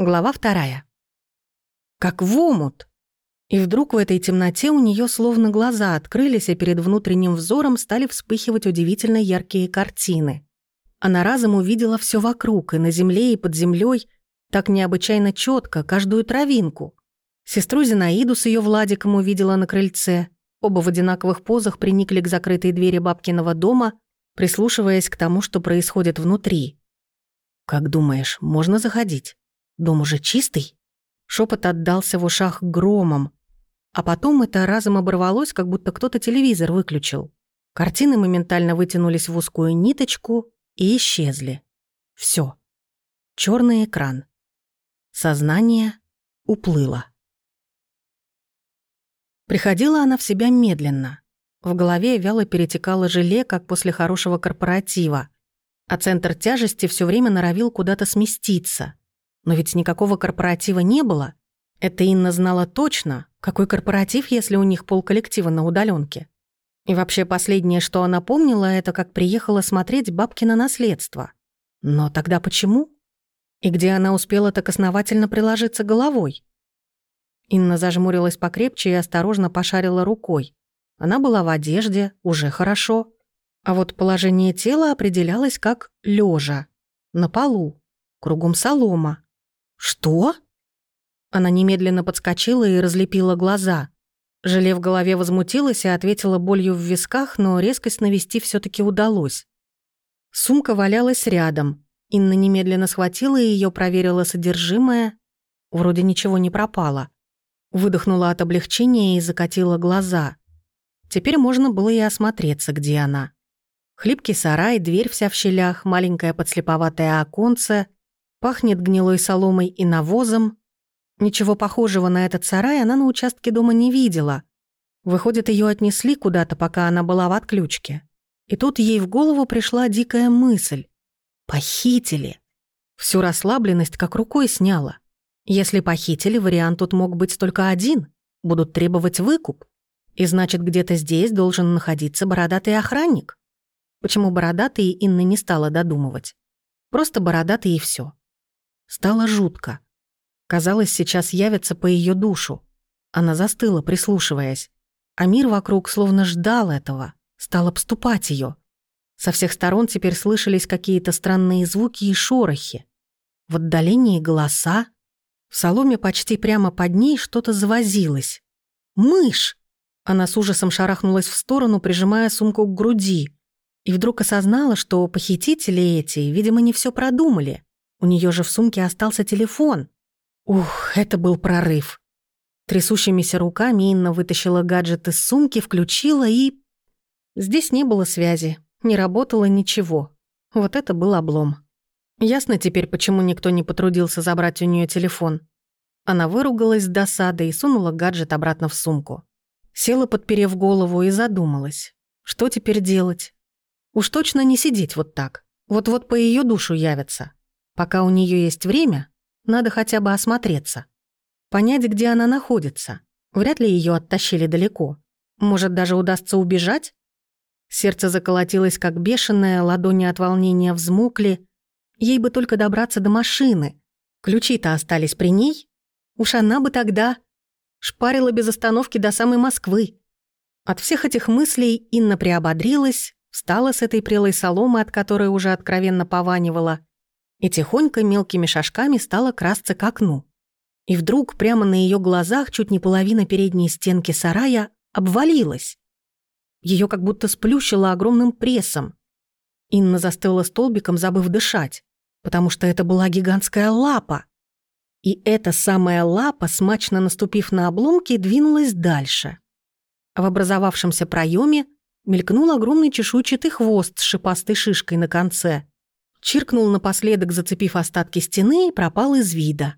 Глава вторая. Как в омут. И вдруг в этой темноте у нее словно глаза открылись, а перед внутренним взором стали вспыхивать удивительно яркие картины. Она разом увидела все вокруг, и на земле, и под землей, так необычайно четко, каждую травинку. Сестру Зинаиду с ее Владиком увидела на крыльце. Оба в одинаковых позах приникли к закрытой двери бабкиного дома, прислушиваясь к тому, что происходит внутри. «Как думаешь, можно заходить?» Дом уже чистый?» Шепот отдался в ушах громом. А потом это разом оборвалось, как будто кто-то телевизор выключил. Картины моментально вытянулись в узкую ниточку и исчезли. Все. Черный экран. Сознание уплыло. Приходила она в себя медленно. В голове вяло перетекало желе, как после хорошего корпоратива. А центр тяжести все время норовил куда-то сместиться. Но ведь никакого корпоратива не было. Это Инна знала точно, какой корпоратив, если у них полколлектива на удаленке. И вообще последнее, что она помнила, это как приехала смотреть бабкино наследство. Но тогда почему? И где она успела так основательно приложиться головой? Инна зажмурилась покрепче и осторожно пошарила рукой. Она была в одежде, уже хорошо. А вот положение тела определялось как лежа на полу, кругом солома. «Что?» Она немедленно подскочила и разлепила глаза. Желе в голове возмутилась и ответила болью в висках, но резкость навести все таки удалось. Сумка валялась рядом. Инна немедленно схватила ее, проверила содержимое. Вроде ничего не пропало. Выдохнула от облегчения и закатила глаза. Теперь можно было и осмотреться, где она. Хлипкий сарай, дверь вся в щелях, маленькое подслеповатое оконце — Пахнет гнилой соломой и навозом. Ничего похожего на этот сарай она на участке дома не видела. Выходит, ее отнесли куда-то, пока она была в отключке. И тут ей в голову пришла дикая мысль. Похитили. Всю расслабленность как рукой сняла. Если похитили, вариант тут мог быть только один. Будут требовать выкуп. И значит, где-то здесь должен находиться бородатый охранник. Почему бородатый Инна не стала додумывать? Просто бородатый и все. Стало жутко. Казалось, сейчас явится по ее душу. Она застыла, прислушиваясь. А мир вокруг словно ждал этого, стал обступать ее. Со всех сторон теперь слышались какие-то странные звуки и шорохи. В отдалении голоса. В соломе почти прямо под ней что-то завозилось. «Мышь!» Она с ужасом шарахнулась в сторону, прижимая сумку к груди. И вдруг осознала, что похитители эти, видимо, не все продумали. У нее же в сумке остался телефон. Ух, это был прорыв. Трясущимися руками Инна вытащила гаджет из сумки, включила и... Здесь не было связи, не работало ничего. Вот это был облом. Ясно теперь, почему никто не потрудился забрать у нее телефон. Она выругалась с досадой и сунула гаджет обратно в сумку. Села, подперев голову, и задумалась. Что теперь делать? Уж точно не сидеть вот так. Вот-вот по ее душу явятся. Пока у нее есть время, надо хотя бы осмотреться. Понять, где она находится. Вряд ли ее оттащили далеко. Может, даже удастся убежать? Сердце заколотилось как бешеное, ладони от волнения взмокли. Ей бы только добраться до машины. Ключи-то остались при ней. Уж она бы тогда шпарила без остановки до самой Москвы. От всех этих мыслей Инна приободрилась, встала с этой прелой соломы, от которой уже откровенно пованивала, и тихонько мелкими шажками стала красться к окну. И вдруг прямо на ее глазах чуть не половина передней стенки сарая обвалилась. Ее как будто сплющило огромным прессом. Инна застыла столбиком, забыв дышать, потому что это была гигантская лапа. И эта самая лапа, смачно наступив на обломки, двинулась дальше. В образовавшемся проеме мелькнул огромный чешуйчатый хвост с шипастой шишкой на конце. Чиркнул напоследок, зацепив остатки стены, и пропал из вида.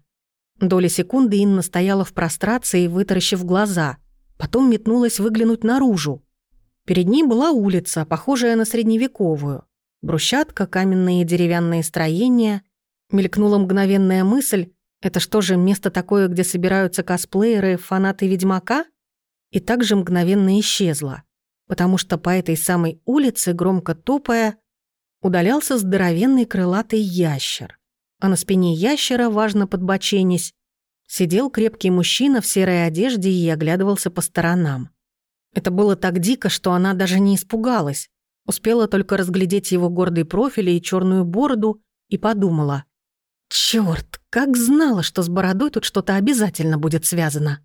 Доля секунды Инна стояла в прострации, вытаращив глаза. Потом метнулась выглянуть наружу. Перед ней была улица, похожая на средневековую. Брусчатка, каменные деревянные строения. Мелькнула мгновенная мысль, это что же, место такое, где собираются косплееры, фанаты Ведьмака? И также мгновенно исчезла, потому что по этой самой улице, громко топая, удалялся здоровенный крылатый ящер. а на спине ящера, важно подбоченясь, сидел крепкий мужчина в серой одежде и оглядывался по сторонам. Это было так дико, что она даже не испугалась. Успела только разглядеть его гордый профиль и черную бороду и подумала. «Чёрт, как знала, что с бородой тут что-то обязательно будет связано».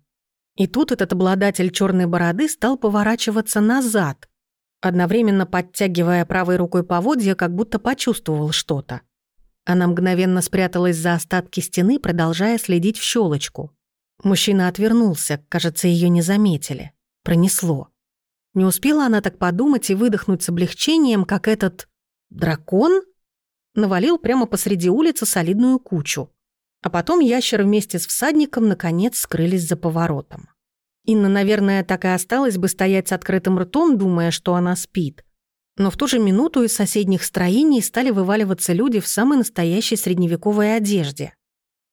И тут этот обладатель черной бороды стал поворачиваться назад, одновременно подтягивая правой рукой поводья, как будто почувствовал что-то. Она мгновенно спряталась за остатки стены, продолжая следить в щелочку. Мужчина отвернулся, кажется, ее не заметили. Пронесло. Не успела она так подумать и выдохнуть с облегчением, как этот... дракон? Навалил прямо посреди улицы солидную кучу. А потом ящер вместе с всадником наконец скрылись за поворотом. Инна, наверное, так и осталась бы стоять с открытым ртом, думая, что она спит. Но в ту же минуту из соседних строений стали вываливаться люди в самой настоящей средневековой одежде.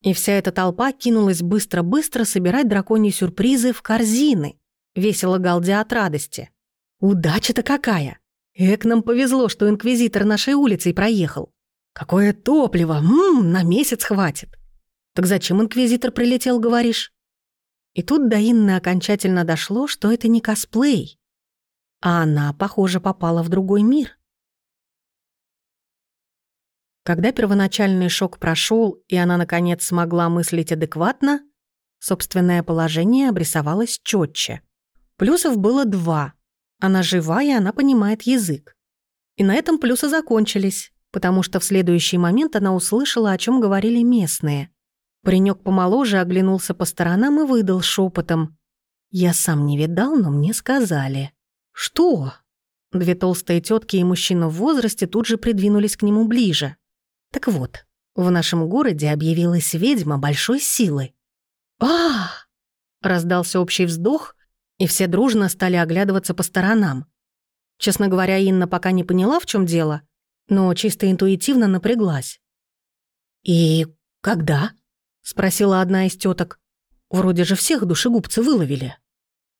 И вся эта толпа кинулась быстро-быстро собирать драконьи сюрпризы в корзины, весело галдя от радости. «Удача-то какая! Эк, нам повезло, что инквизитор нашей улицей проехал. Какое топливо! Ммм, на месяц хватит!» «Так зачем инквизитор прилетел, говоришь?» И тут до Инны окончательно дошло, что это не косплей, а она, похоже, попала в другой мир. Когда первоначальный шок прошел, и она, наконец, смогла мыслить адекватно, собственное положение обрисовалось четче. Плюсов было два. Она жива, и она понимает язык. И на этом плюсы закончились, потому что в следующий момент она услышала, о чем говорили местные. Паренек помоложе оглянулся по сторонам и выдал шепотом. «Я сам не видал, но мне сказали». «Что?» Две толстые тетки и мужчина в возрасте тут же придвинулись к нему ближе. «Так вот, в нашем городе объявилась ведьма большой силы». а Раздался общий вздох, и все дружно стали оглядываться по сторонам. Честно говоря, Инна пока не поняла, в чем дело, но чисто интуитивно напряглась. «И когда?» — спросила одна из теток. «Вроде же всех душегубцы выловили».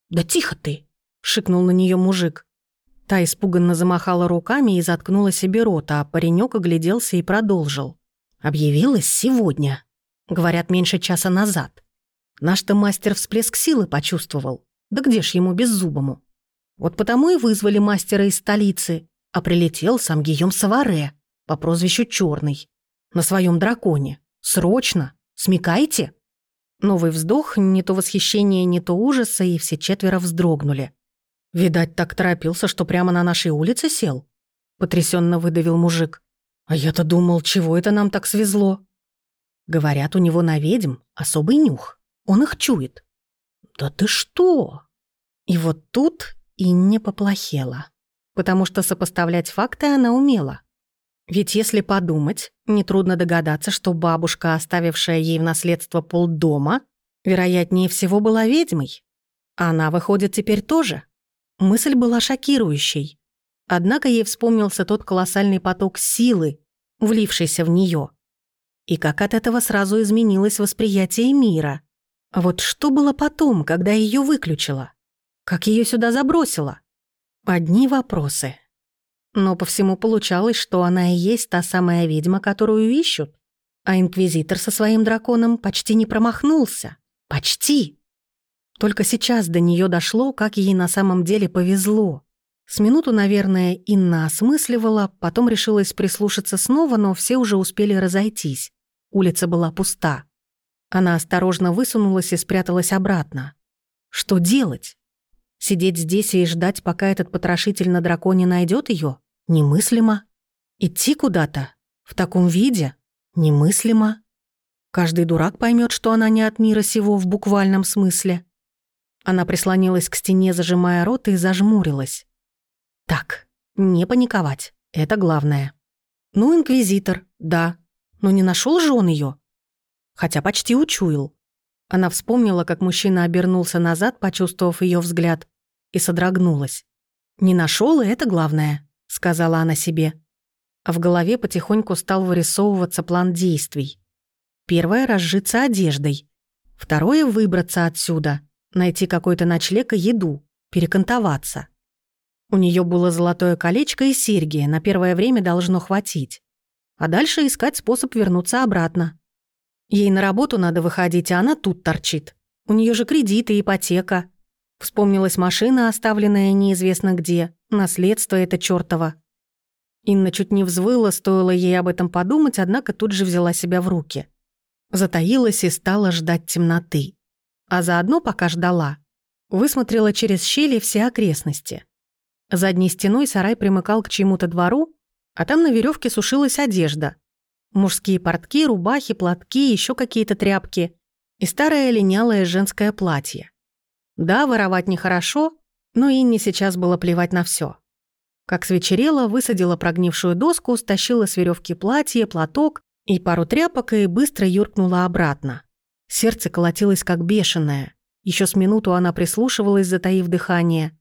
«Да тихо ты!» — шикнул на нее мужик. Та испуганно замахала руками и заткнула себе рот, а паренек огляделся и продолжил. «Объявилась сегодня. Говорят, меньше часа назад. Наш-то мастер всплеск силы почувствовал. Да где ж ему беззубому? Вот потому и вызвали мастера из столицы, а прилетел сам Гийом Саваре по прозвищу Черный на своем драконе. Срочно!» Смекаете?» Новый вздох, не то восхищение, не то ужаса, и все четверо вздрогнули. «Видать, так торопился, что прямо на нашей улице сел?» Потрясенно выдавил мужик. «А я-то думал, чего это нам так свезло?» Говорят, у него на ведьм особый нюх. Он их чует. «Да ты что?» И вот тут и не поплохело. Потому что сопоставлять факты она умела. Ведь если подумать, нетрудно догадаться, что бабушка, оставившая ей в наследство полдома, вероятнее всего была ведьмой. Она, выходит, теперь тоже. Мысль была шокирующей. Однако ей вспомнился тот колоссальный поток силы, влившийся в нее. И как от этого сразу изменилось восприятие мира. Вот что было потом, когда ее выключила? Как ее сюда забросило? Одни вопросы. Но по всему получалось, что она и есть та самая ведьма, которую ищут. А Инквизитор со своим драконом почти не промахнулся. Почти. Только сейчас до нее дошло, как ей на самом деле повезло. С минуту, наверное, Инна осмысливала, потом решилась прислушаться снова, но все уже успели разойтись. Улица была пуста. Она осторожно высунулась и спряталась обратно. Что делать? Сидеть здесь и ждать, пока этот потрошитель на драконе найдет ее? Немыслимо. Идти куда-то в таком виде немыслимо. Каждый дурак поймет, что она не от мира сего в буквальном смысле. Она прислонилась к стене, зажимая рот и зажмурилась. Так, не паниковать, это главное. Ну, инквизитор, да, но не нашел же он ее. Хотя почти учуял. Она вспомнила, как мужчина обернулся назад, почувствовав ее взгляд, и содрогнулась. Не нашел, и это главное сказала она себе. А в голове потихоньку стал вырисовываться план действий. Первое — разжиться одеждой. Второе — выбраться отсюда, найти какой-то ночлег и еду, перекантоваться. У нее было золотое колечко и серьги, на первое время должно хватить. а дальше искать способ вернуться обратно. Ей на работу надо выходить, а она тут торчит. У нее же кредиты, ипотека. Вспомнилась машина, оставленная неизвестно где, наследство это чёртово. Инна чуть не взвыла, стоило ей об этом подумать, однако тут же взяла себя в руки. Затаилась и стала ждать темноты. А заодно, пока ждала, высмотрела через щели все окрестности. Задней стеной сарай примыкал к чему-то двору, а там на веревке сушилась одежда. Мужские портки, рубахи, платки, еще какие-то тряпки и старое линялое женское платье. Да, воровать нехорошо, но Инне сейчас было плевать на все. Как свечерело, высадила прогнившую доску, стащила с веревки платье, платок и пару тряпок и быстро юркнула обратно. Сердце колотилось как бешеное. Еще с минуту она прислушивалась, затаив дыхание.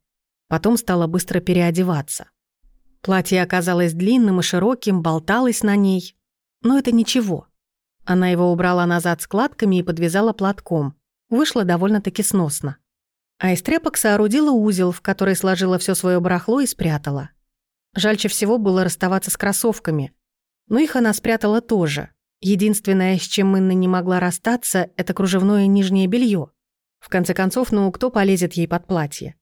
Потом стала быстро переодеваться. Платье оказалось длинным и широким, болталось на ней. Но это ничего. Она его убрала назад складками и подвязала платком. Вышло довольно-таки сносно а из тряпок соорудила узел, в который сложила все свое барахло и спрятала. Жальче всего было расставаться с кроссовками, но их она спрятала тоже. Единственное, с чем Инна не могла расстаться, это кружевное нижнее белье. В конце концов, ну кто полезет ей под платье?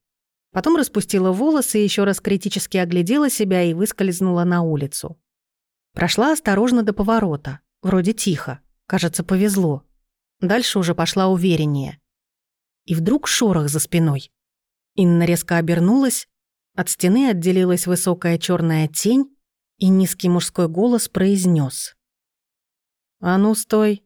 Потом распустила волосы, еще раз критически оглядела себя и выскользнула на улицу. Прошла осторожно до поворота. Вроде тихо. Кажется, повезло. Дальше уже пошла увереннее и вдруг шорох за спиной. Инна резко обернулась, от стены отделилась высокая черная тень, и низкий мужской голос произнес: «А ну, стой!